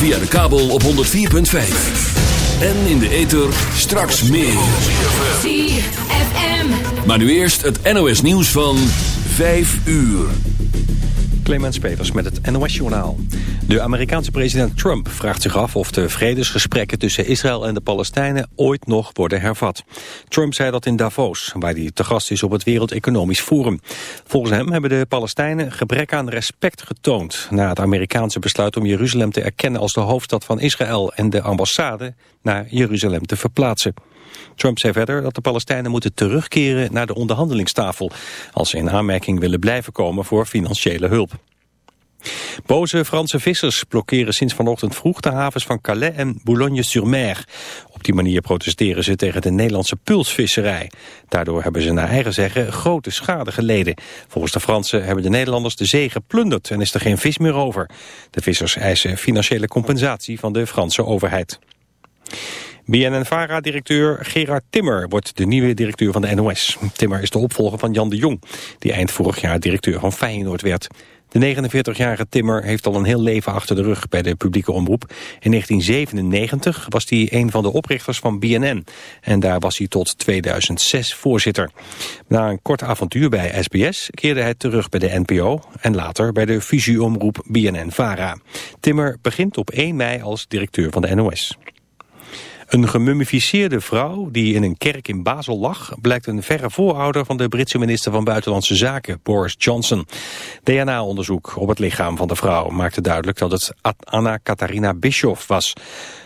Via de kabel op 104.5. En in de ether straks meer. Maar nu eerst het NOS nieuws van 5 uur. Clemens Peters met het NOS-journaal. De Amerikaanse president Trump vraagt zich af of de vredesgesprekken tussen Israël en de Palestijnen ooit nog worden hervat. Trump zei dat in Davos, waar hij te gast is op het Wereld Economisch Forum. Volgens hem hebben de Palestijnen gebrek aan respect getoond na het Amerikaanse besluit om Jeruzalem te erkennen als de hoofdstad van Israël en de ambassade naar Jeruzalem te verplaatsen. Trump zei verder dat de Palestijnen moeten terugkeren naar de onderhandelingstafel... als ze in aanmerking willen blijven komen voor financiële hulp. Boze Franse vissers blokkeren sinds vanochtend vroeg de havens van Calais en Boulogne-sur-Mer. Op die manier protesteren ze tegen de Nederlandse pulsvisserij. Daardoor hebben ze naar eigen zeggen grote schade geleden. Volgens de Fransen hebben de Nederlanders de zee geplunderd en is er geen vis meer over. De vissers eisen financiële compensatie van de Franse overheid. BNNVARA-directeur Gerard Timmer wordt de nieuwe directeur van de NOS. Timmer is de opvolger van Jan de Jong, die eind vorig jaar directeur van Feyenoord werd. De 49-jarige Timmer heeft al een heel leven achter de rug bij de publieke omroep. In 1997 was hij een van de oprichters van BNN. En daar was hij tot 2006 voorzitter. Na een kort avontuur bij SBS keerde hij terug bij de NPO... en later bij de fusieomroep BNN-VARA. Timmer begint op 1 mei als directeur van de NOS. Een gemummificeerde vrouw die in een kerk in Basel lag... blijkt een verre voorouder van de Britse minister van Buitenlandse Zaken, Boris Johnson. DNA-onderzoek op het lichaam van de vrouw maakte duidelijk dat het Anna Katharina Bischoff was.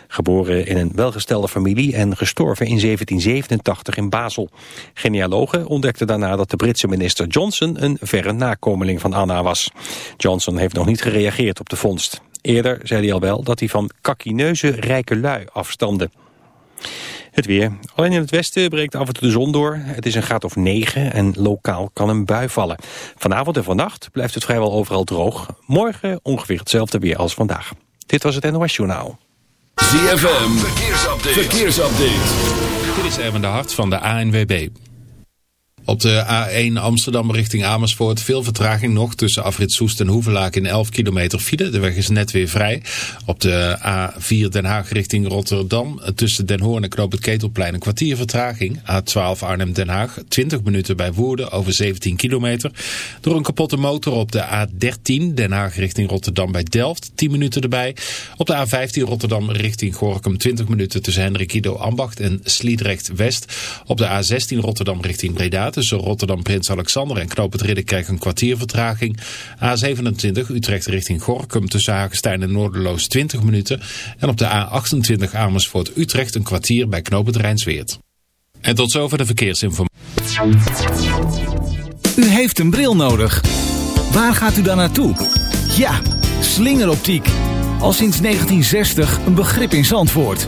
Geboren in een welgestelde familie en gestorven in 1787 in Basel. Genealogen ontdekten daarna dat de Britse minister Johnson een verre nakomeling van Anna was. Johnson heeft nog niet gereageerd op de vondst. Eerder zei hij al wel dat hij van kakineuze rijke lui afstamde. Het weer. Alleen in het westen breekt af en toe de zon door. Het is een graad of 9 en lokaal kan een bui vallen. Vanavond en vannacht blijft het vrijwel overal droog. Morgen ongeveer hetzelfde weer als vandaag. Dit was het NOS Journaal. ZFM, verkeersupdate. verkeersupdate. Dit is Erwin de Hart van de ANWB. Op de A1 Amsterdam richting Amersfoort veel vertraging nog tussen afrit Soest en Hoevelaak in 11 kilometer file. De weg is net weer vrij. Op de A4 Den Haag richting Rotterdam tussen Den Hoorn en Knoop het Ketelplein een kwartier vertraging. A12 Arnhem Den Haag 20 minuten bij Woerden over 17 kilometer. Door een kapotte motor op de A13 Den Haag richting Rotterdam bij Delft 10 minuten erbij. Op de A15 Rotterdam richting Gorkum 20 minuten tussen Hendrik Ido Ambacht en Sliedrecht West. Op de A16 Rotterdam richting Breda tussen Rotterdam Prins Alexander en Knoop het Ridderkerk een kwartier vertraging. A27 Utrecht richting Gorkum tussen Hagestein en Noorderloos 20 minuten. En op de A28 Amersfoort Utrecht een kwartier bij Knoop het. En tot zover de verkeersinformatie. U heeft een bril nodig. Waar gaat u dan naartoe? Ja, slingeroptiek. Al sinds 1960 een begrip in Zandvoort.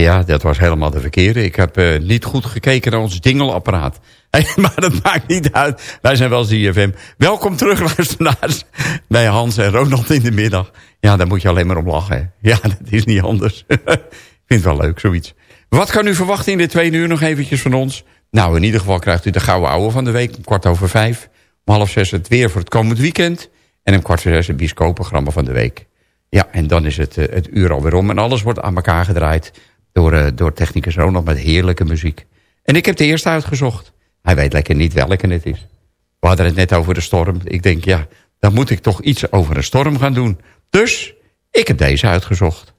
Ja, dat was helemaal de verkeerde. Ik heb uh, niet goed gekeken naar ons dingelapparaat. Maar dat maakt niet uit. Wij zijn wel ZFM. Welkom terug, luisteraars. Bij Hans en Ronald in de middag. Ja, daar moet je alleen maar om lachen. Ja, dat is niet anders. Ik vind het wel leuk, zoiets. Wat kan u verwachten in de tweede uur nog eventjes van ons? Nou, in ieder geval krijgt u de gouden ouwe van de week. Om kwart over vijf. Om half zes het weer voor het komend weekend. En om kwart voor zes het bioscoopprogramma van de week. Ja, en dan is het, uh, het uur alweer om. En alles wordt aan elkaar gedraaid door, uh, door technicus Ronald met heerlijke muziek. En ik heb de eerste uitgezocht. Hij weet lekker niet welke het is. We hadden het net over de storm. Ik denk, ja, dan moet ik toch iets over een storm gaan doen. Dus, ik heb deze uitgezocht.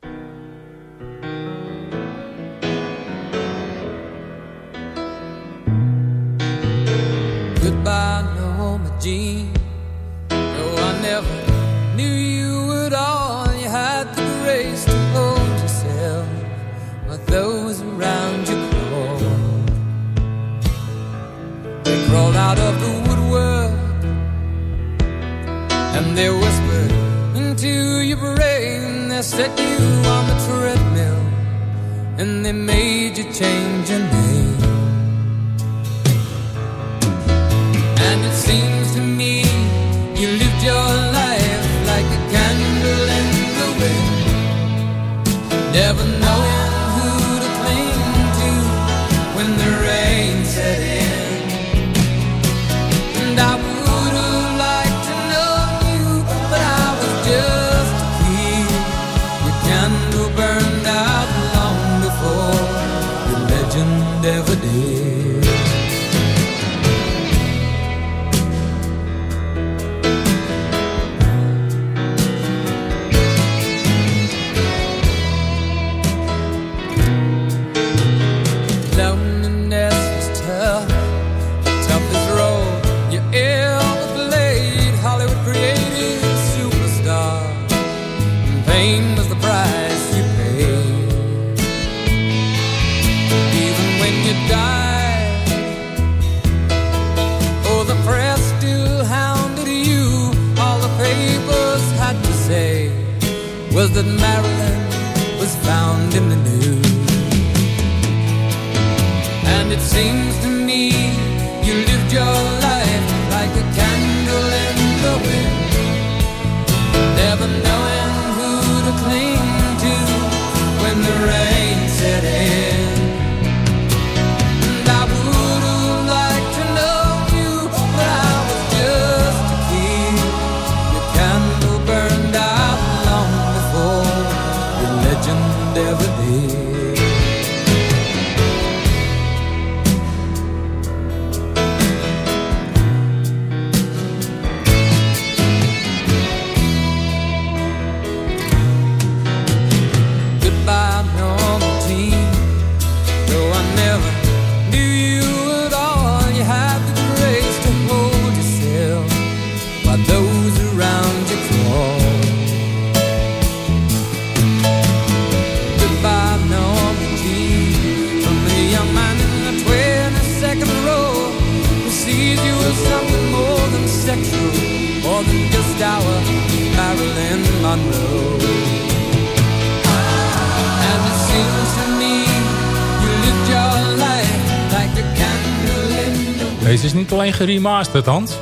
Geremasterd, Hans. Ze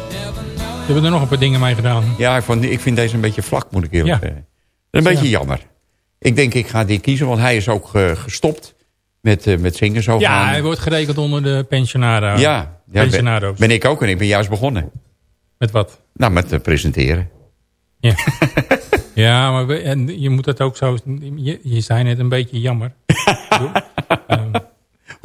hebben er nog een paar dingen mee gedaan. Ja, ik, vond, ik vind deze een beetje vlak, moet ik eerlijk Ja. zeggen. Dat een beetje Ja. jammer. Ik denk, ik ga die kiezen, want hij is ook eh, gestopt met, eh, met zingen. Zo Ja, hij wordt gerekend onder de pensionado. ja, ja ben, ben ik ook en ik ben juist begonnen. Met wat? Nou, met eh, presenteren. Ja, ja maar we- en je moet het ook zo... Je, je zei net een beetje jammer. Ehm,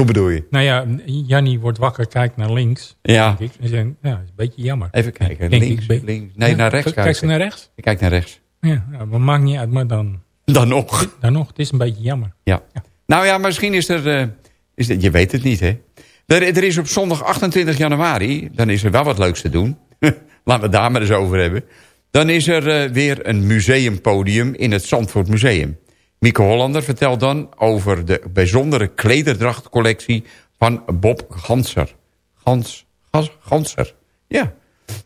Hoe bedoel je? nou ja, Jannie wordt wakker, kijkt naar links. Ja, denk Ik, en zegt, ja, dat is een beetje jammer. even kijken. Denk links, ik, links. Nee, Ja, naar rechts Kijk ze kijken. naar rechts? Ik kijk naar rechts. Ja, maar maakt niet uit, maar dan, Dan nog. dan nog. Het is een beetje jammer. Ja. Nou ja, misschien is er... eh, is er je weet het niet, hè? Er, er is op zondag 28 januari... dan is er wel wat leuks te doen. Laten we het daar maar eens over hebben. Dan is er eh, weer een museumpodium in het Zandvoort Museum. Mieke Hollander vertelt dan over de bijzondere klederdrachtcollectie van Bob Ganser. Gans, Gans, Ganser, ja.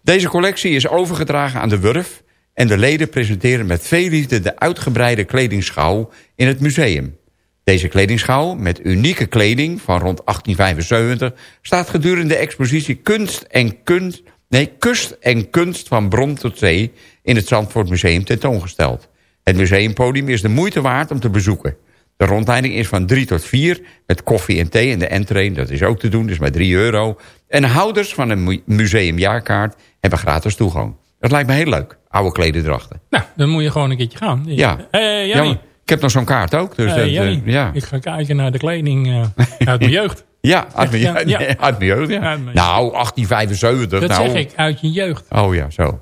Deze collectie is overgedragen aan de Wurf... en de leden presenteren met veel liefde de uitgebreide kledingschouw in het museum. Deze kledingschouw, met unieke kleding van rond 1875... staat gedurende de expositie Kunst en Kunst... Nee, Kust en Kunst van Bron tot Zee... in het Zandvoort Museum tentoongesteld. Het museumpodium is de moeite waard om te bezoeken. De rondleiding is van 3 tot 4 met koffie en thee. En de entree, dat is ook te doen, dus maar 3 euro. En houders van een mu- museumjaarkaart hebben gratis toegang. Dat lijkt me heel leuk, oude klederdrachten. Nou, dan moet je gewoon een keertje gaan. Ja. Maar ik heb nog zo'n kaart ook. Dus Eh, dat, ja. Ik ga kijken naar de kleding uit mijn jeugd. Ja, uit mijn, Ja, ja. nee, uit mijn jeugd. Ja. Uit mijn- Nou, 1875. Dat nou. zeg ik, uit je jeugd. Oh ja, zo.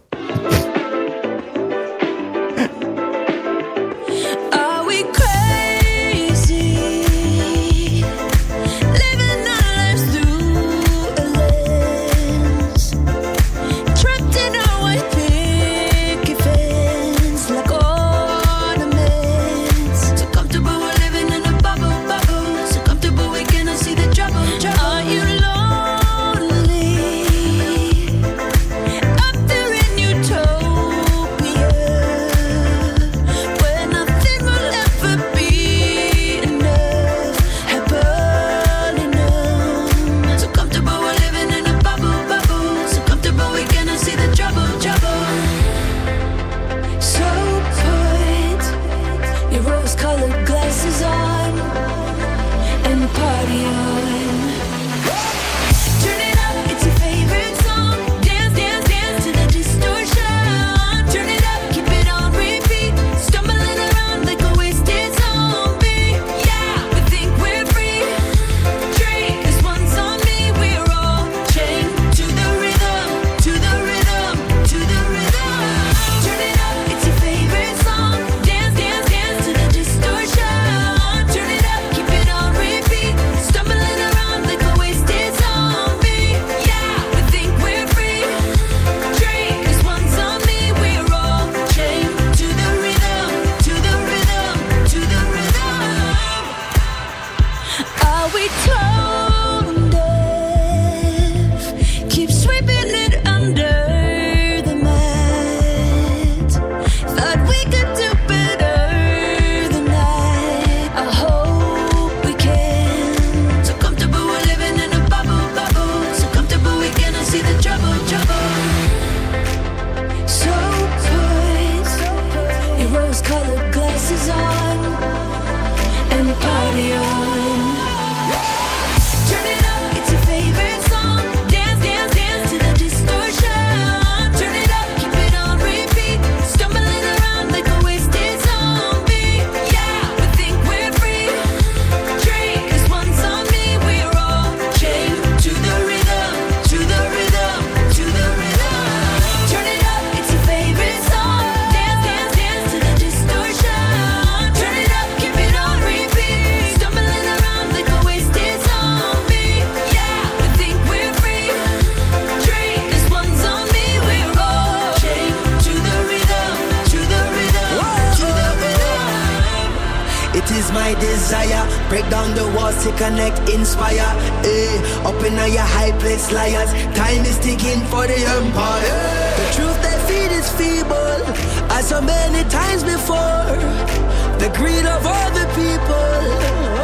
To connect, inspire. Eh, up in your high place, liars. Time is ticking for the empire. The truth they feed is feeble, as so many times before. The greed of all the people.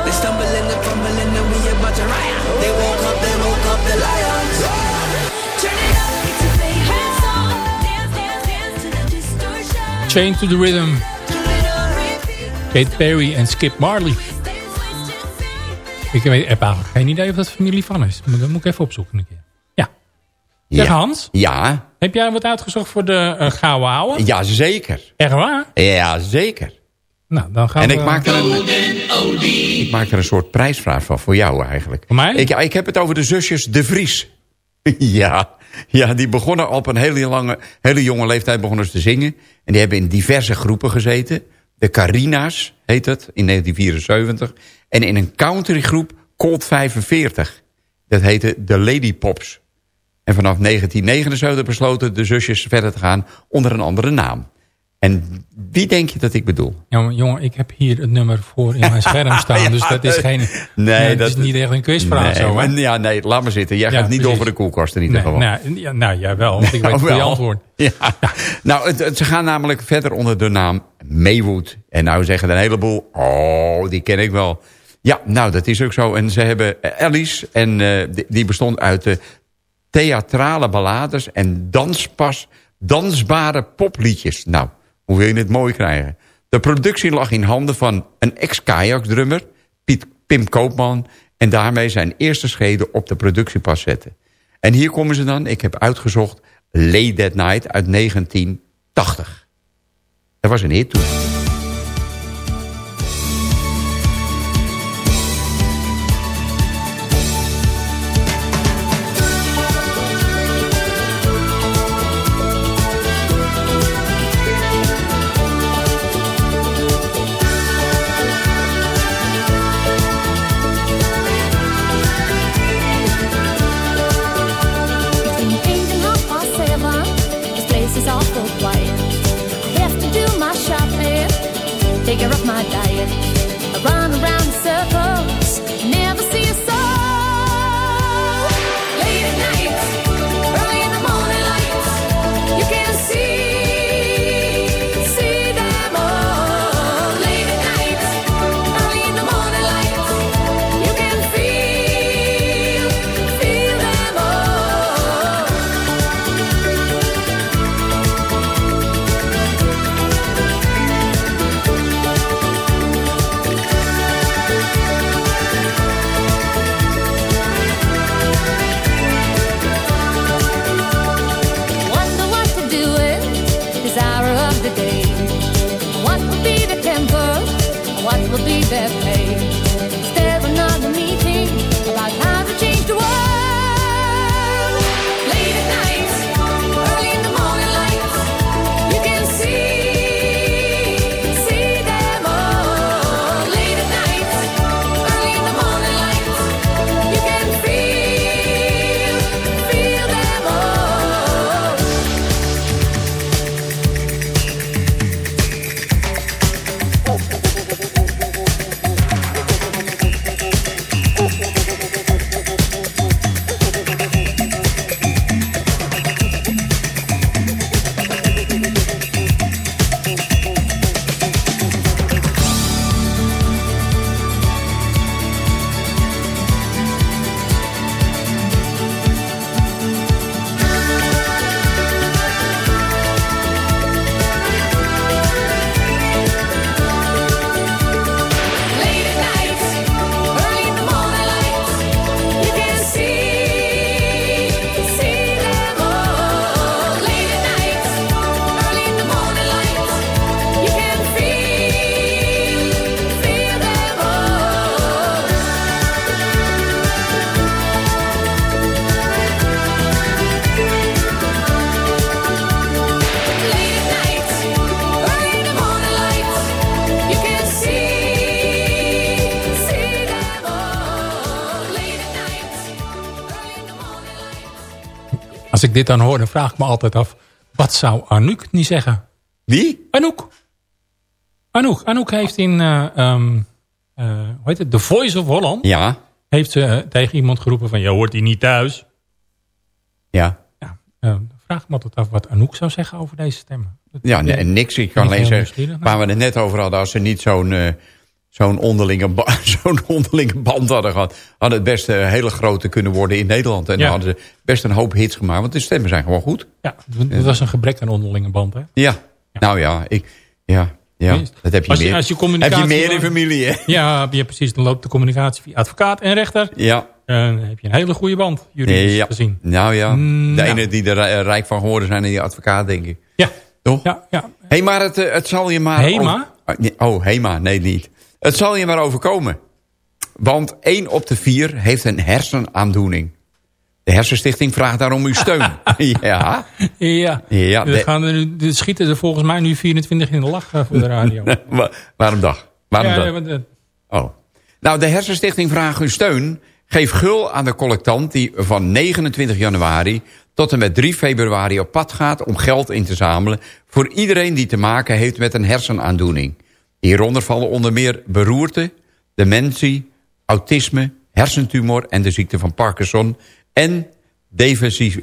They stumble and they fumble and then we about to riot. They woke up, they woke up the lions. Turn it up, it's your favorite song. Dance, dance, dance to the distortion. Chain to the Rhythm. Kate Perry en Skip Marley. Ik weet, heb eigenlijk geen idee of dat familie van is. Dat moet ik even opzoeken een keer. Ja. Zeg Ja. Hans, Ja, heb jij wat uitgezocht voor de uh, gouden ouwe? ja, zeker. Echt waar? Ja, zeker. Nou, dan gaan En we... ik maak, er een, ik maak er een soort prijsvraag van voor jou eigenlijk. Voor mij? Ik, ik heb het over de zusjes De Vries. ja, ja, die begonnen op een hele, lange, hele jonge leeftijd begonnen ze te zingen. En die hebben in diverse groepen gezeten. De Carina's heet het, in 1974. En in een countrygroep Colt 45. Dat heette de Lady Pops. En vanaf 1979 besloten de zusjes verder te gaan onder een andere naam. En wie denk je dat ik bedoel? Jongen, jongen, ik heb hier het nummer voor in mijn scherm staan. dus dat is geen... Nee, dat is niet echt een quizvraag nee, zo, maar- Ja, nee, laat maar zitten. Jij Ja, gaat niet precies. over de koelkast in ieder Nee, geval. nou, ja, nou, jij wel, want ik weet het antwoord. Ja. Nou, het, het- ze gaan namelijk verder onder de naam Maywood. En nou zeggen een heleboel, oh, die ken ik wel. Ja, nou, dat is ook zo. En ze hebben eh, Alice, en eh, die, die bestond uit de theatrale ballades en danspas, dansbare popliedjes. Nou, hoe wil je het mooi krijgen? De productie lag in handen van een ex-kajakdrummer, Piet Pim Koopman... en daarmee zijn eerste scheden op de productiepas zetten. En hier komen ze dan, ik heb uitgezocht... Late That Night uit 1980. Dat was een hit toen. Als ik dit dan hoor, dan vraag ik me altijd af... wat zou Anouk niet zeggen? Wie? Anouk. Anouk. Anouk heeft in... eh, ehm, eh, hoe heet het? The Voice of Holland... Ja, heeft ze eh, tegen iemand geroepen van... je hoort die niet thuis. ja. Ja, eh, dan vraag me altijd af wat Anouk zou zeggen over deze stemmen. Dat- Ja, nee, niks. Ik kan alleen zeggen, nieuwsgierig, waar we het net over hadden... als ze niet zo'n zo'n onderlinge, ba- zo'n onderlinge band hadden gehad... hadden het best een hele grote kunnen worden in Nederland. En Ja. dan hadden ze best een hoop hits gemaakt. Want de stemmen zijn gewoon goed. Ja, het was een gebrek aan onderlinge band, hè? Ja, nou ja, ik, ja, ja dat heb je als je- meer. als je heb je communicatie meer in familie, hè? Ja, ja, precies. Dan loopt de communicatie via advocaat en rechter. Ja. Dan heb je een hele goede band, juridisch ja. gezien. Nou ja, de Nou. ene die er rijk van geworden zijn... en die advocaat, denk ik. Ja, Toch? ja, ja. Hé, maar het, eh, het zal je maar... Hema? Oh, Oh, Hema, nee, niet. Het zal je maar overkomen. Want 1 op de 4 heeft een hersenaandoening. De Hersenstichting vraagt daarom uw steun. ja. Ja, Ja, er de- gaan er, nu- er schieten er volgens mij nu 24 in de lach eh, voor de radio. Wa- Waarom dag? Waarom ja, dag? ja, eh, Oh. Nou, de Hersenstichting vraagt uw steun. Geef gul aan de collectant die van 29 januari tot en met 3 februari op pad gaat om geld in te zamelen voor iedereen die te maken heeft met een hersenaandoening. Hieronder vallen onder meer beroerte, dementie, autisme, hersentumor en de ziekte van Parkinson en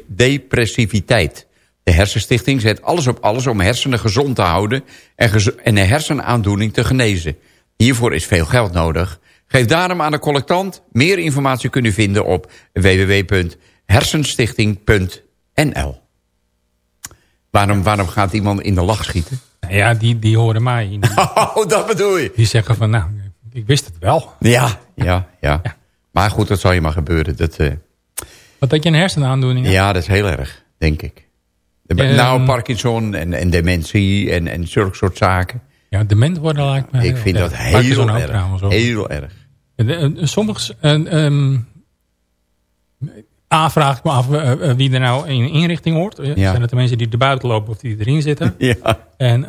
depressiviteit. De Hersenstichting zet alles op alles om hersenen gezond te houden... en, en een hersenaandoening te genezen. Hiervoor is veel geld nodig. Geef daarom aan de collectant. Meer informatie kun je vinden op www.hersenstichting.nl. Waarom, waarom gaat iemand in de lach schieten? Nou ja, die, die horen mij. Die, Oh, dat bedoel je. die zeggen van, nou, ik wist het wel. Ja, ja, ja. Maar goed, dat zal je maar gebeuren. Dat, eh, Wat dat je een hersenaandoening hebt. ja, dat is heel erg, denk ik. Ehm. nou, Parkinson en, en dementie en, en zulke soort zaken. Ja, dement worden lijkt me ik heel vind erg. dat Parkinson heel ook erg. trouwens, hoor. Heel erg. Eh, Sommige... eh, ehm, A, vraag ik me af eh, eh, wie er nou in een inrichting hoort. Eh, Ja. Zijn het de mensen die er buiten lopen of die erin zitten? Ja. En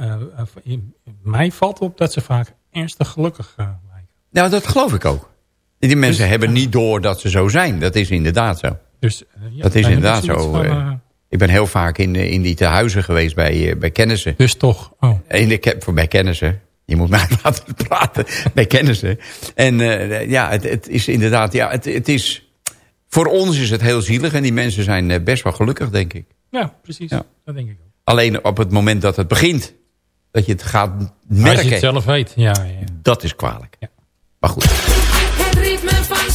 mij valt op dat ze vaak ernstig gelukkig lijken. Nou, dat geloof ik ook. Die mensen hebben niet door dat ze zo zijn. Dat is inderdaad zo. Dus, ja, dat is inderdaad zo. van, ik ben heel vaak in, in die tehuizen geweest bij, bij kennissen. dus toch. Oh. In de, voor bij kennissen. Je moet mij laten praten bij kennissen. En ja, het, het is inderdaad... Ja, het, het is, voor ons is het heel zielig. En die mensen zijn eh, best wel gelukkig, denk ik. Ja, precies. Ja. Dat denk ik ook. Alleen op het moment dat het begint... dat je het gaat Als merken... je het zelf weet. Ja, ja. dat is kwalijk. Ja. Maar goed. Het ritme van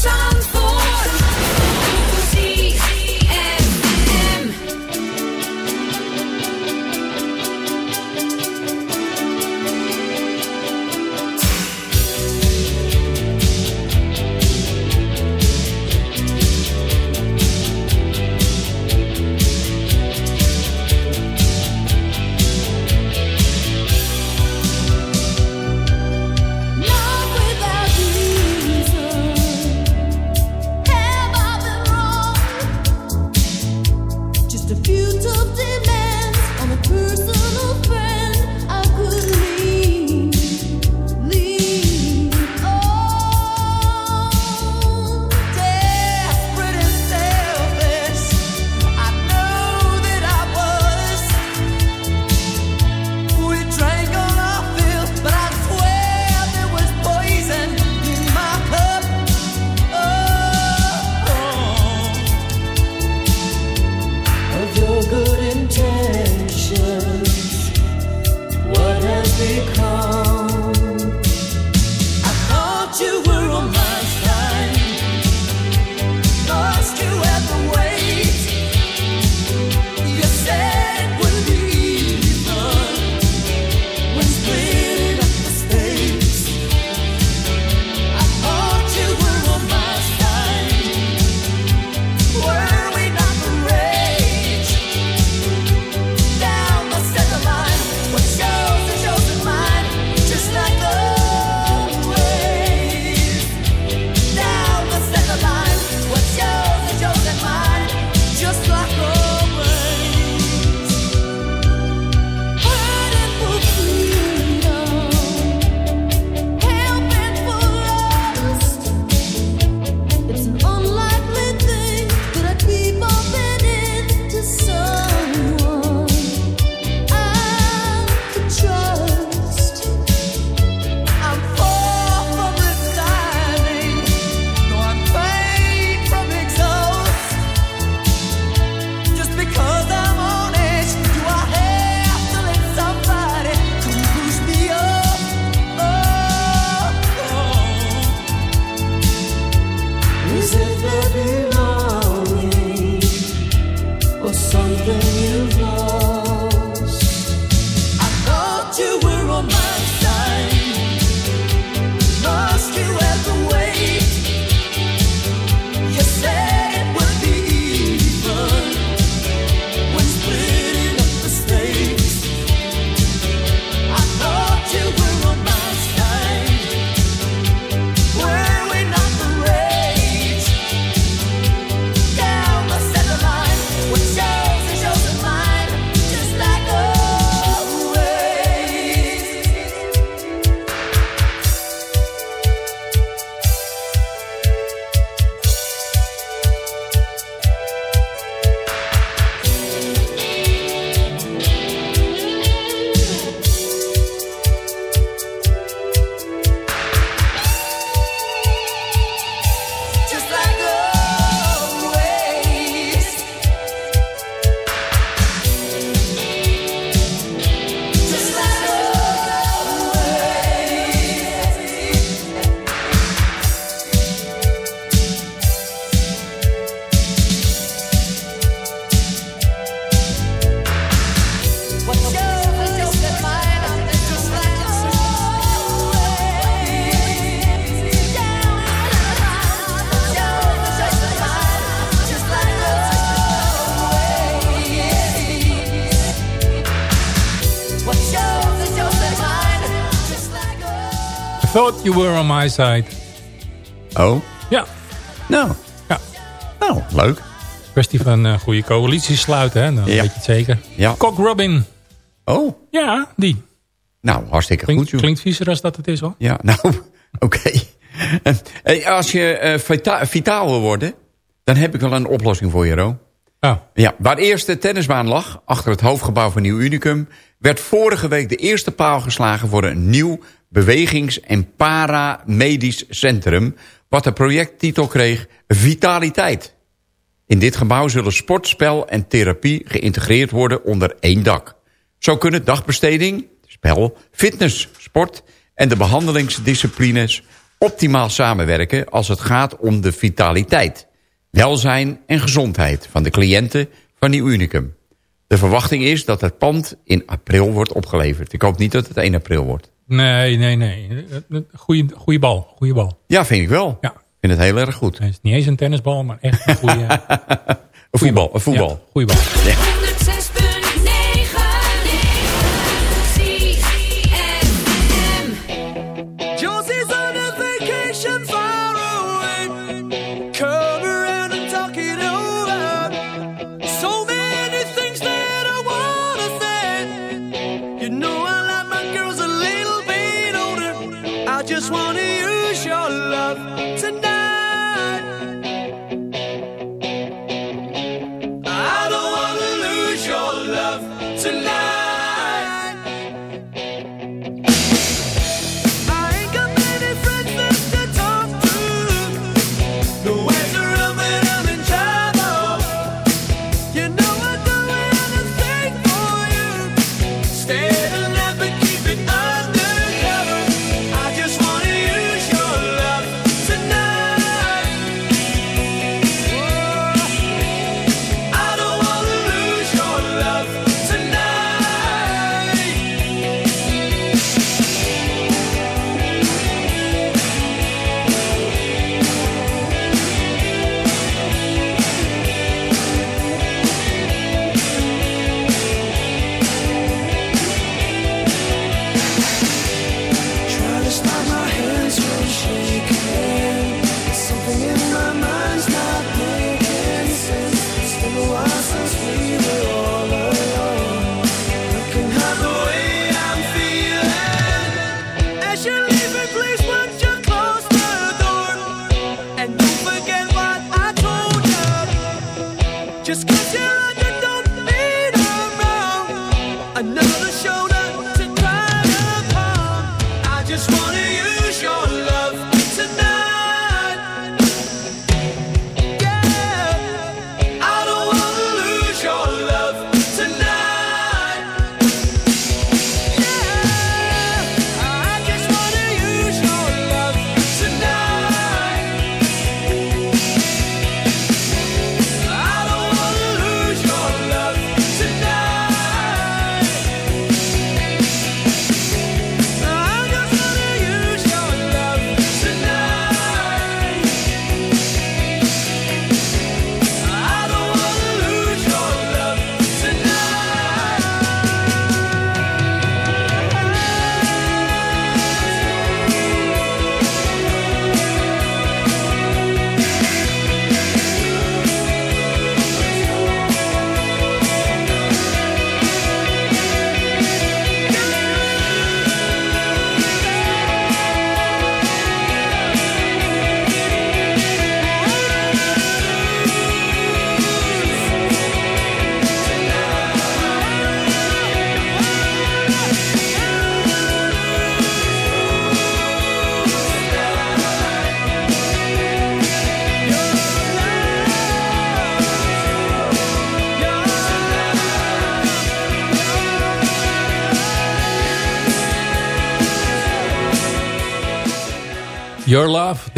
you were on my side. Oh, Ja, nou. Ja. Nou, leuk. kwestie van een goede coalitie sluiten, hè? Dan Ja. weet je het zeker. Ja. Cock Robin. Oh, Ja, die. nou, hartstikke goed, joh. klinkt viezer als dat het is, hoor. Ja, nou, oké. En, hey, als je eh, vita- vitaal wil worden, dan heb ik wel een oplossing voor je, Ro. Oh, Ja, waar eerst de tennisbaan lag, achter het hoofdgebouw van Nieuw Unicum... werd vorige week de eerste paal geslagen voor een nieuw bewegings- en paramedisch centrum... wat de projecttitel kreeg Vitaliteit. In dit gebouw zullen sport, spel en therapie geïntegreerd worden onder één dak. Zo kunnen dagbesteding, spel, fitness, sport en de behandelingsdisciplines optimaal samenwerken als het gaat om de vitaliteit, welzijn en gezondheid van de cliënten van Nieuw Unicum. De verwachting is dat het pand in april wordt opgeleverd. Ik hoop niet dat het 1 april wordt. Nee, nee, nee. Goeie, goeie bal, goeie bal. Ja, vind ik wel. Ja. Ik vind het heel erg goed. Het is niet eens een tennisbal, maar echt een goede... Een voetbal. Een voetbal. Ja, goeie bal. 106.9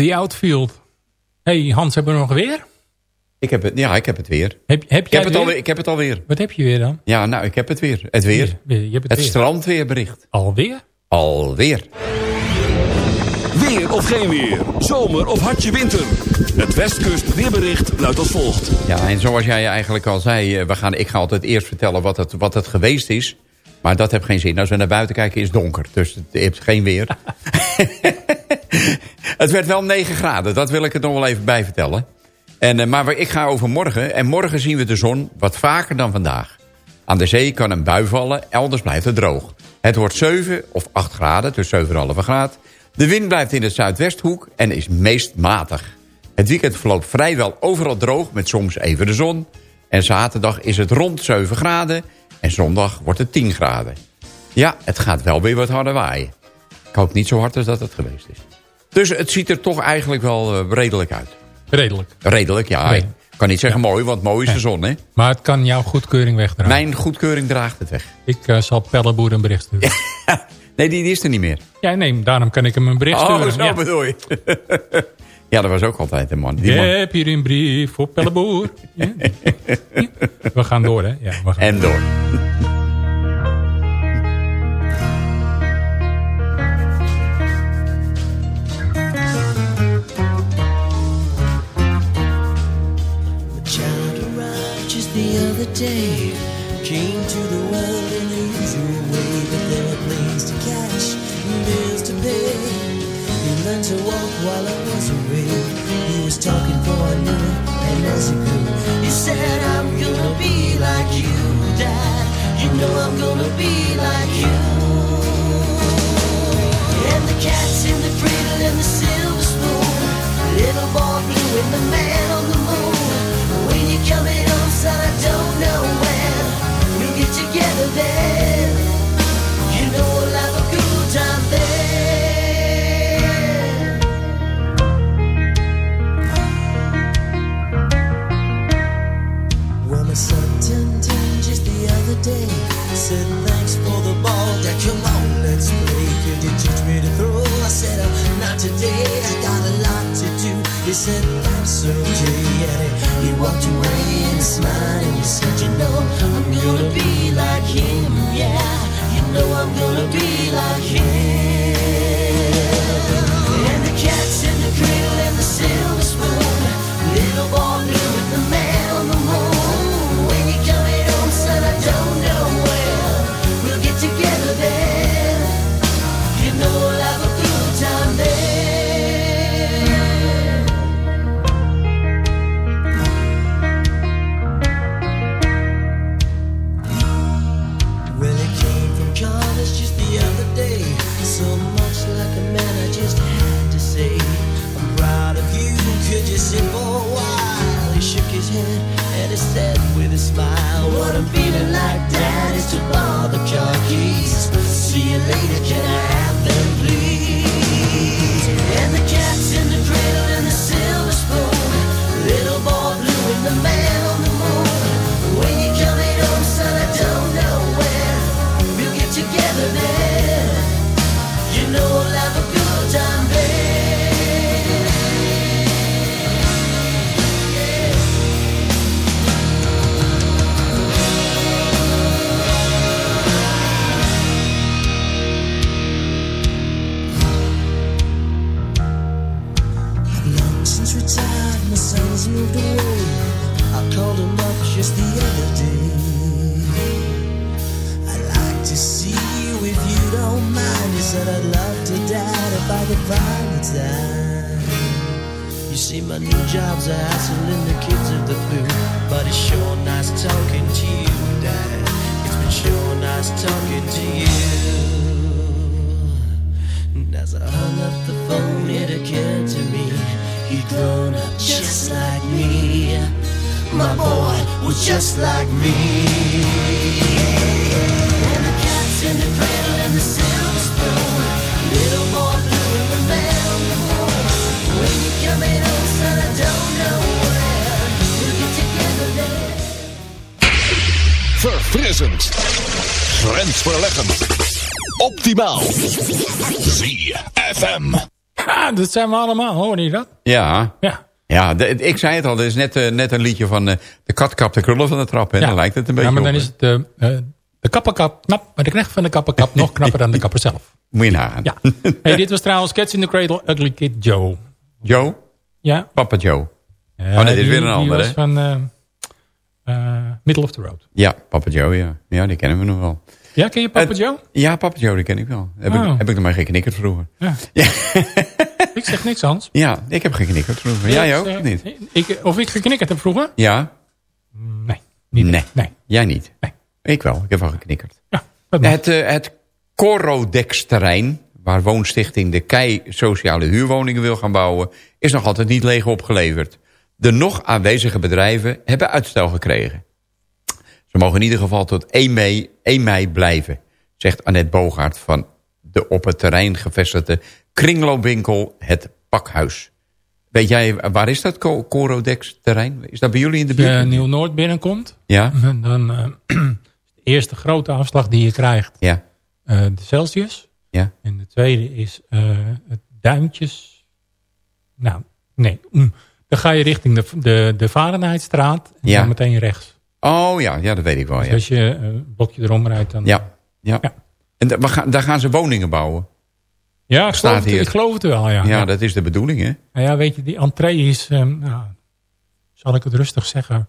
The Outfield. hey, Hans, hebben we nog weer? Ik heb het, ja, ik heb het weer. Heb, heb Ik jij heb, het weer? alweer ik heb het alweer. Wat heb je weer dan? Ja, nou, ik heb het weer. Het weer. Weer, je hebt het Het weer. strandweerbericht. Alweer? Alweer. Weer of geen weer. Zomer of hartje winter. Het Westkust weerbericht luidt als volgt. Ja, en zoals jij eigenlijk al zei, eh, we gaan, ik ga altijd eerst vertellen wat het, wat het geweest is. Maar dat heeft geen zin. Als we naar buiten kijken is het donker. Dus het heeft geen weer. het werd wel 9 graden. Dat wil ik er nog wel even bij vertellen. En, eh, maar ik ga over morgen. En morgen zien we de zon wat vaker dan vandaag. Aan de zee kan een bui vallen. Elders blijft het droog. Het wordt 7 of 8 graden. Dus 7,5 graden. De wind blijft in het zuidwesthoek en is meest matig. Het weekend verloopt vrijwel overal droog met soms even de zon. En zaterdag is het rond 7 graden en zondag wordt het 10 graden. Ja, het gaat wel weer wat harder waaien. Ik hoop niet zo hard als dat het geweest is. Dus het ziet er toch eigenlijk wel eh, redelijk uit. Redelijk. Redelijk, ja. Nee. Ik kan niet zeggen mooi, want mooi is de zon, hè? Maar het kan jouw goedkeuring wegdragen. Mijn goedkeuring draagt het weg. Ik eh, zal Pelleboer een bericht sturen. Nee, die, die is er niet meer. Ja, nee, daarom kan ik hem een bericht Oh, sturen. zo ja. bedoel je. ja, dat was ook altijd een man. Die man. Heb hier een brief voor Pelleboer. Ja. We gaan door, hè? Ja, we gaan En door. The other day. Came to the world in the usual way, but there were planes to catch and bills to pay. He learned to walk while I was away. He was talking for I knew, and as he grew, he said, "I'm gonna be like you, Dad. You know I'm gonna be like you." And the cat's in the cradle and the silver spoon. Little boy blue and the man Optimaal. ZFM. Ja, dat zijn we allemaal, hoor je dat? Ja. Ja. Ja, de- ik zei het al, dit is net, eh, net een liedje van eh, de kat kapt de krullen van de trap. Hè? Ja. Dan lijkt het een beetje Ja, maar dan op, is het eh, de kapperkap knap, maar de knecht van de kapperkap nog knapper dan de kapper zelf. Moet je nagaan. Ja. Hey, dit was trouwens Cats in the Cradle, Ugly Kid Joe. Joe? Ja. Papa Joe. Ja, oh nee, dit is weer een ander, hè? van eh, eh, Middle of the Road. Ja, Papa Joe, ja. Ja, die kennen we nog wel. Ja, ken je Papa Joe? Ja, Papa Joe, die ken ik wel. Heb, Oh. ik, heb ik nog maar geknikkerd vroeger. Ja. Ja. Ik zeg niks, Hans. Ja, ik heb geknikkerd vroeger. Jij ook, of niet? Ik, of ik geknikkerd heb vroeger? Ja? Nee. Niet nee. nee. Jij niet? Ik wel, ik heb wel geknikkerd. het eh, het Corodex-terrein, waar Woonstichting de Kei sociale huurwoningen wil gaan bouwen, is nog altijd niet leeg opgeleverd. De nog aanwezige bedrijven hebben uitstel gekregen. Ze mogen in ieder geval tot 1 mei, 1 mei blijven, zegt Annette Bogaert van de op het terrein gevestigde kringloopwinkel Het Pakhuis. Weet jij, waar is dat Co- Corodex-terrein? Is dat bij jullie in de Als buurt? je Nieuw-Noord binnenkomt, Ja? dan eh, de eerste grote afslag die je krijgt, Ja. eh, de Celsius. Ja. En de tweede is eh, het Duintjes. Nou, nee. mm. Dan ga je richting de, de, de Varenheidstraat en Ja. dan meteen rechts. Oh ja, ja, dat weet ik wel. Dus Ja. als je eh, een blokje erom rijdt, dan... Ja, ja. En da- we gaan, daar gaan ze woningen bouwen. Ja, ik Staat geloof, het, ik geloof het wel, ja. Ja, dat is de bedoeling, hè? Nou ja, weet je, die entree is, eh, nou, zal ik het rustig zeggen,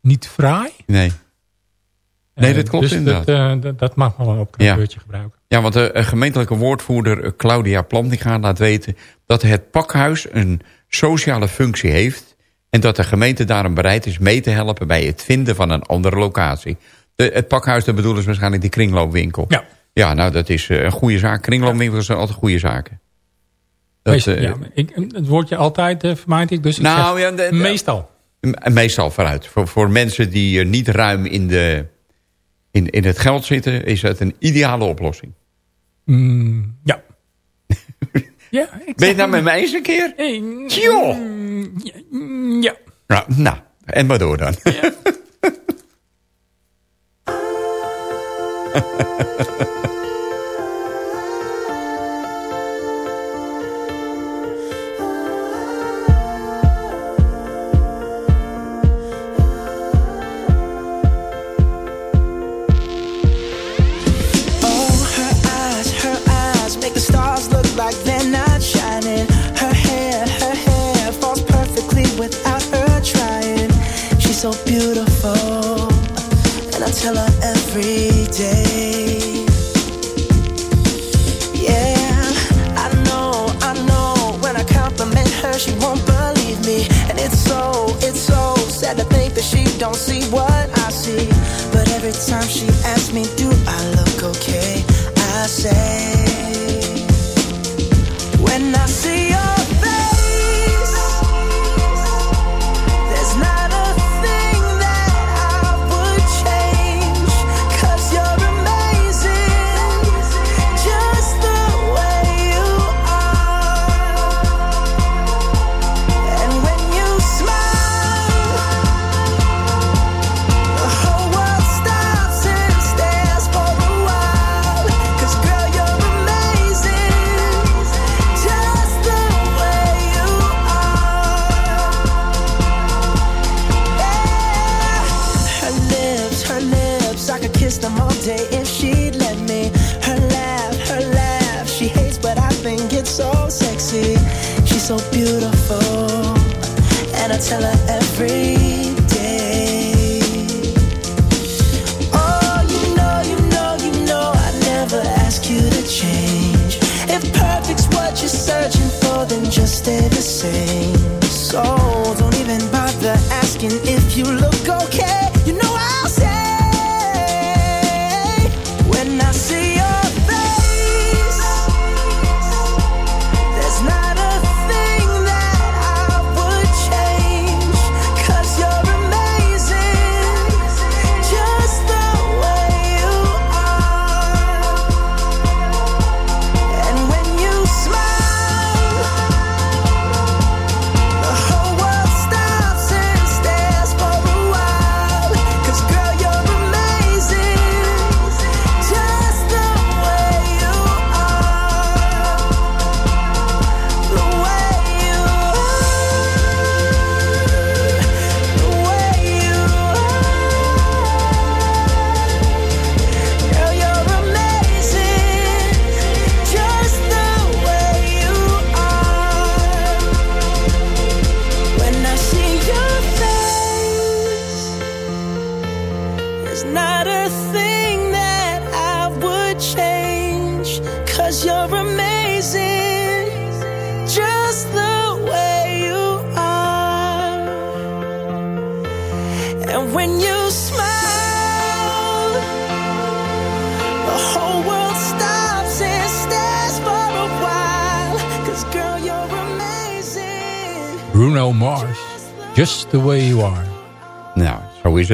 niet fraai. Nee. Nee, Eh, dat klopt dus inderdaad. Dat, eh, dat, dat mag wel een opknapbeurtje gebruiken. Ja, want de gemeentelijke woordvoerder Claudia Plantinga laat weten... dat het pakhuis een sociale functie heeft... en dat de gemeente daarom bereid is mee te helpen... bij het vinden van een andere locatie. De, het pakhuis, dat bedoelen is waarschijnlijk die kringloopwinkel. Ja. Ja, nou, dat is eh, een goede zaak. Kringloopwinkels zijn altijd goede zaken. Dat, Meest- eh, ja, ik, het woordje altijd uh, vermijd ik, dus ik Nou, zeg ja, de- de- meestal. Meestal vooruit. Voor, voor mensen die eh, niet ruim in, de, in, in het geld zitten... is het een ideale oplossing. Mm, ja. ja ik Ben je nou met mij eens een keer? Tjoh! ja, ja. Nou, nou, en maar door dan. Oh,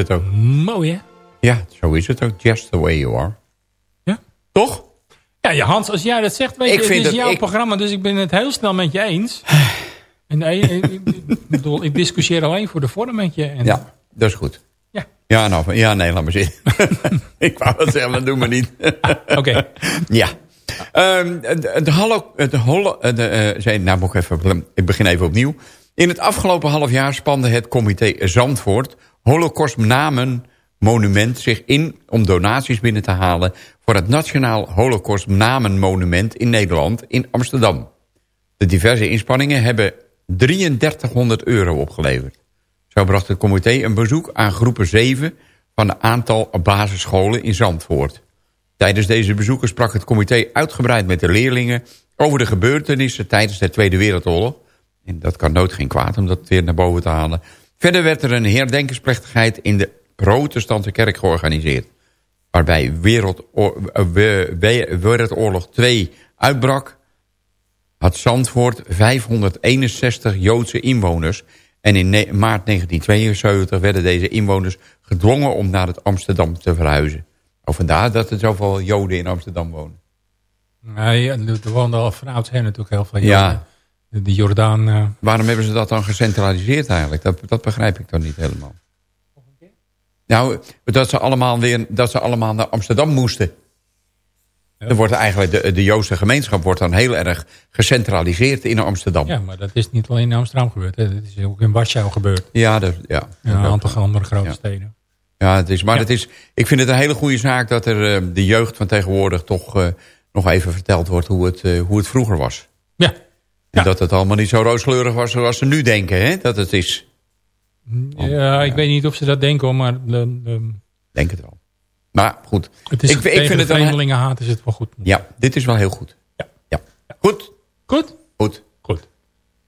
het ook. Mooi hè? Ja, zo is het ook. Just the way you are. Ja. Toch? Ja, Hans, als jij dat zegt, weet Ik je, het vind is dat jouw ik- programma, dus ik ben het heel snel met je eens. En nee, ik, ik, ik bedoel, ik discussieer alleen voor de vorm met je. En, Ja, dat is goed. Ja. Ja, nou, ja nee, laat maar zitten. ik wou het zeggen, maar doe maar niet. Oké. Ja. Ehm, de, hallo, de, de, eh, nou moet ik even, ik begin even opnieuw. In het afgelopen half jaar spande het comité Zandvoort Holocaust Namen Monument zich in om donaties binnen te halen voor het Nationaal Holocaust Namen Monument in Nederland in Amsterdam. De diverse inspanningen hebben 3300 euro opgeleverd. Zo bracht het comité een bezoek aan groepen 7 van een aantal basisscholen in Zandvoort. Tijdens deze bezoeken sprak het comité uitgebreid met de leerlingen... over de gebeurtenissen tijdens de Tweede Wereldoorlog. En dat kan nooit geen kwaad om dat weer naar boven te halen. Verder werd er een herdenkingsplechtigheid in de protestantse kerk georganiseerd. Waarbij eh, we- we- Wereldoorlog 2 uitbrak... had Zandvoort 561 Joodse inwoners... En in maart 1972 werden deze inwoners gedwongen om naar het Amsterdam te verhuizen. Of vandaar dat er zoveel Joden in Amsterdam wonen. Nee, ja, er woonden al van oudsher natuurlijk heel veel Ja. Joden. De, de Jordaan... eh, Waarom hebben ze dat dan gecentraliseerd eigenlijk? Dat, dat begrijp ik dan niet helemaal. Nou, dat ze allemaal, weer, dat ze allemaal naar Amsterdam moesten. Dan wordt eigenlijk de, de Joodse gemeenschap wordt dan heel erg gecentraliseerd in Amsterdam. ja, maar dat is niet alleen in Amsterdam gebeurd. Hè. Dat is ook in Warschau gebeurd. Ja, dat, ja. En een aantal andere grote Ja. steden. Ja, het is, maar Ja. Het is, ik vind het een hele goede zaak dat er eh, de jeugd van tegenwoordig toch eh, nog even verteld wordt hoe het, hoe het vroeger was. Ja. En dat het allemaal niet zo rooskleurig was zoals ze nu denken hè, dat het is. Ja, ik weet niet of ze dat denken, hoor, maar de, de- Denk het wel. Maar goed, het is ik, ik vind het een, vreemdelingenhaat is het wel goed. Ja, dit is wel heel goed. Ja. ja. Goed, Goed? goed. Goed.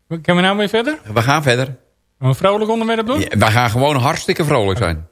Kunnen we nou weer verder? We gaan verder. Gaan we een vrolijk onderwerp doen? Ja, we gaan gewoon hartstikke vrolijk zijn.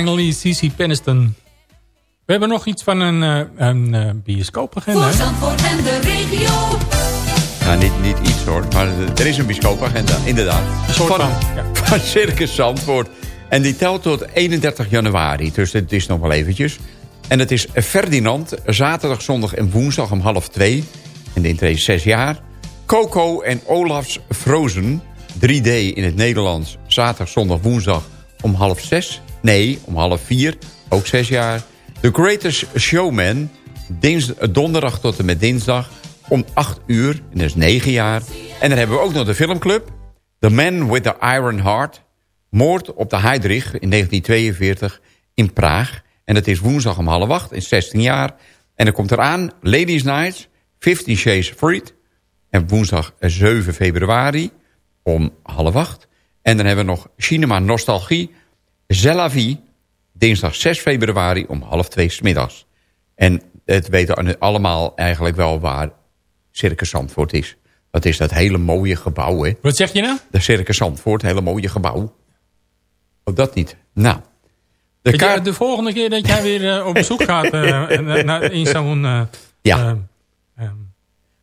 Finally, CC Peniston. We hebben nog iets van een, eh, een eh, bioscoopagenda. Voor hè? Zandvoort en de regio. Nou, niet, niet iets hoor, maar er is een biscoopagenda, inderdaad. Een soort van, van Circus Zandvoort. En die telt tot 31 januari, dus het is nog wel eventjes. En het is Ferdinand, zaterdag, zondag en woensdag om half twee. En de intree is zes jaar. Coco en Olafs Frozen, 3D in het Nederlands. Zaterdag, zondag, woensdag om half zes. Nee, om half vier, ook zes jaar. The Greatest Showman, donderdag tot en met dinsdag om 8 uur. En dat is 9 jaar. En dan hebben we ook nog de filmclub. The Man with the Iron Heart. Moord op de Heidrich in 1942 in Praag. En dat is woensdag om half acht in 16 jaar. En dan komt eraan Ladies Nights, 15 Shades Freed. En woensdag 7 februari om half acht. En dan hebben we nog Cinema Nostalgie, Zellavi. Dinsdag 6 februari om half twee 's middags. En het weten allemaal eigenlijk wel waar Circus Zandvoort is. Dat is dat hele mooie gebouw, hè? Wat zeg je nou? De Circus Zandvoort, hele mooie gebouw. Oh, dat niet. Nou. De kaart... de volgende keer dat jij weer eh, op bezoek gaat eh, eh, naar- in zo'n... eh, Ja. eh,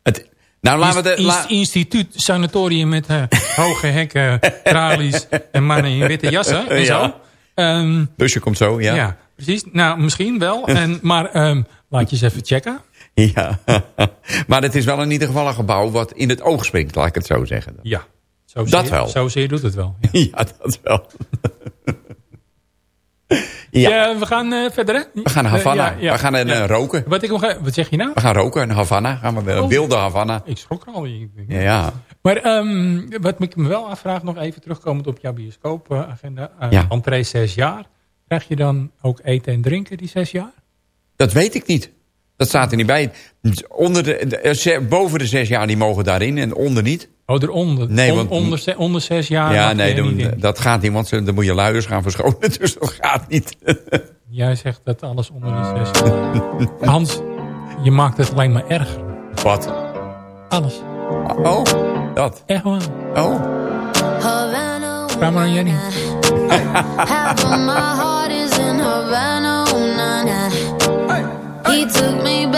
Het, nou, laten we de... La- instituut sanatorium met hoge hekken, tralies en mannen in witte jassen en zo. Ja. Ehm, busje komt zo, ja. ja. precies. Nou, misschien wel. En, maar ehm, laat je eens even checken. Ja. maar het is wel in ieder geval een gebouw wat in het oog springt, laat ik het zo zeggen. Ja. Zo Dat wel. Zozeer doet het wel. Ja, dat wel. Ja, we gaan eh, verder, hè? We gaan naar Havana. Eh, ja, ja. we gaan een, Ja. eh, roken. Wat, ik nog, wat zeg je nou? We gaan roken in Havana. Gaan we weer Oh. wilde Havana. Ik schrok er al. Ik- Ja, ja. Maar ehm, wat ik me wel afvraag, nog even terugkomend op jouw bioscoopagenda. Uh, Ja. Entree zes jaar. Krijg je dan ook eten en drinken die zes jaar? Dat weet ik niet. Dat staat er niet bij. Onder de, de- eh, boven de zes jaar die mogen daarin en onder niet. Oh, eronder. Nee, On- want- onder, onder zes jaar ja, nee, dan, dat gaat niet, want dan moet je luiers gaan verschonen. Dus dat gaat niet. Jij zegt dat alles onder de zes jaar. Hans, je maakt het alleen maar erger. Wat? Alles. Oh, dat. Echt waar. Oh. Vraag maar aan Jenny. Half of my heart is in Havana, oh, na, na. He took me back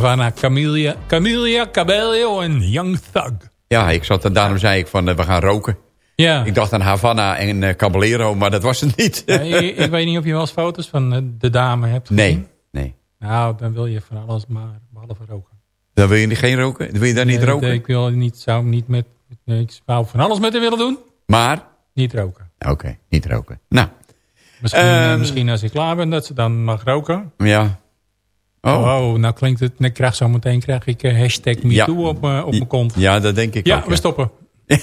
Havana, Camellia, Camellia, Cabello en Young Thug. Ja, ik zat, en daarom zei ik van, eh, we gaan roken. Ja. Ik dacht aan Havana en eh, Caballero, maar dat was het niet. Ja, ik, ik weet niet of je wel eens foto's van eh, de dame hebt gezien. nee, nee. Nou, dan wil je van alles maar behalve roken. Dan wil je niet- geen roken? Wil je daar niet Nee, roken? Ik wil niet, zou niet met... nee, ik zou van alles met haar willen doen. Maar? Niet roken. Oké, niet roken. Nou, Misschien, eh, Ehm. misschien als ik klaar ben dat ze dan mag roken. ja. Oh, nou klinkt het... Ik krijg zo meteen krijg ik eh, hashtag MeToo Ja. op, eh, op mijn kont. Ja, dat denk ik Ja, ook. we stoppen.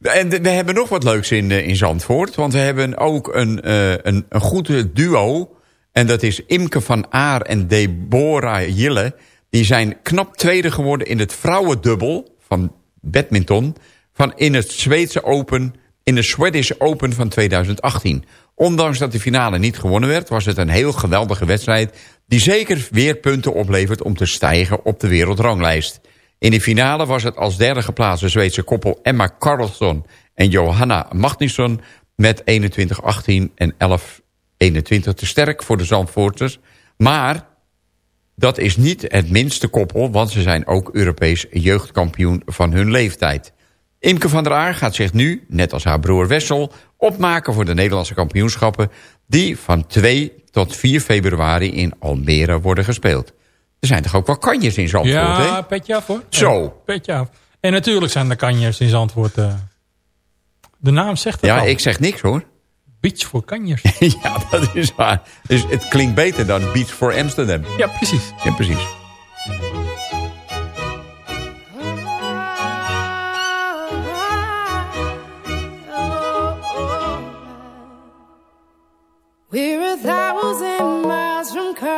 En we hebben nog wat leuks in, eh, in Zandvoort. Want we hebben ook een, een, een goed duo. En dat is Imke van Aar en Deborah Jille. Die zijn knap tweede geworden in het vrouwendubbel van badminton. Van in het Zweedse Open, in de Swedish Open van 2018. Ondanks dat de finale niet gewonnen werd... was het een heel geweldige wedstrijd... die zeker weer punten oplevert om te stijgen op de wereldranglijst. In de finale was het als derde geplaatste Zweedse koppel Emma Karlsson en Johanna Magnusson met 21-18 en 11-21 te sterk voor de Zandvoorters. Maar dat is niet het minste koppel, want ze zijn ook Europees jeugdkampioen van hun leeftijd. Imke van der Aar gaat zich nu, net als haar broer Wessel, opmaken voor de Nederlandse kampioenschappen... die van 2 tot 4 februari in Almere worden gespeeld. Er zijn toch ook wel kanjes in Zandvoort, hè? Ja, petje af hoor. Zo. Ja, Petje af. En natuurlijk zijn de kanjers in Zandvoort... eh, de naam zegt het Ja, al. ik zeg niks hoor. Beach voor kanjers. ja, dat is waar. Dus het klinkt beter dan Beach for Amsterdam. ja, precies. Ja, precies.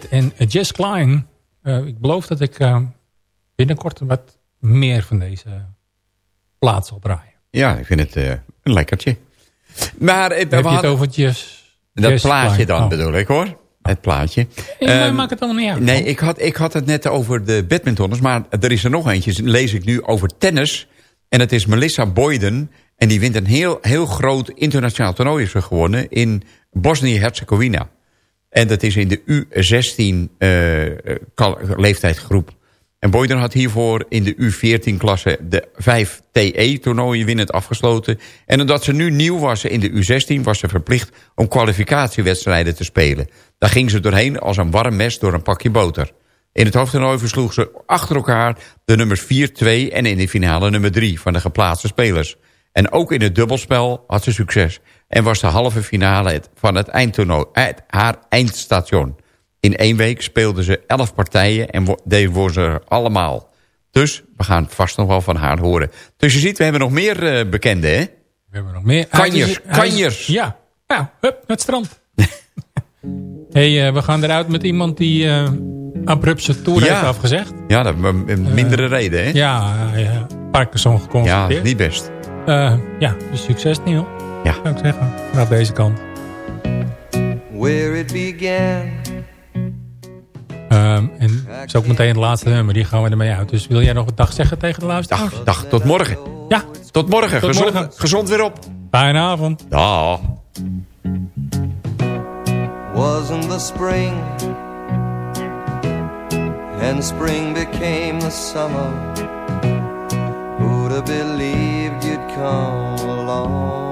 Bandit en Jess Klein. Eh, ik beloof dat ik eh, binnenkort wat meer van deze plaats zal draaien. Ja, ik vind het eh, een lekkertje. Maar we Heb het over Jess? dat Jess plaatje Klein? dan Oh. bedoel ik hoor. Het plaatje. Maar Ehm, maakt het allemaal niet uit. Nee, ik had, ik had het net over de badmintonners. Maar er is er nog eentje, lees ik nu, over tennis. En dat is Melissa Boyden. En die wint een heel, heel groot internationaal toernooi is gewonnen... in Bosnië-Herzegovina. En dat is in de U16 eh. En Boyden had hiervoor in de U14-klasse de 5 TE-toernooien winnend afgesloten. En omdat ze nu nieuw was in de U16... was ze verplicht om kwalificatiewedstrijden te spelen. Daar ging ze doorheen als een warm mes door een pakje boter. In het hoofdtoernooi versloeg ze achter elkaar de nummers 4-2... en in de finale nummer 3 van de geplaatste spelers. En ook in het dubbelspel had ze succes. En was de halve finale van het eindtoernooi het- haar eindstation. In één week speelden ze elf partijen en deden ze er allemaal. Dus we gaan vast nog wel van haar horen. Dus je ziet, we hebben nog meer eh, bekenden, hè? We hebben nog meer. Kanjers, is- is- kanjers. Ja, nou, hup, het strand. hey, eh, we gaan eruit met iemand die eh abrupt zijn tour Ja. heeft afgezegd. Ja, dat een mindere reden, hè? Ja, ja. Parkinson Ja, geconstateerd. niet best. Eh, ja, dus succes Neil. Ja. Zou ik zeggen. Vanaf deze kant. Where it began. Ehm, en is ook meteen het laatste nummer. Die gaan we ermee uit. Dus wil jij nog een dag zeggen tegen de luisteraars? Dag, dag, tot morgen. Ja. Tot morgen. Tot gezond, morgen. gezond weer op. Fijne avond. Dag. wasn't the spring, and spring became the summer. Who'd have believed you'd come along?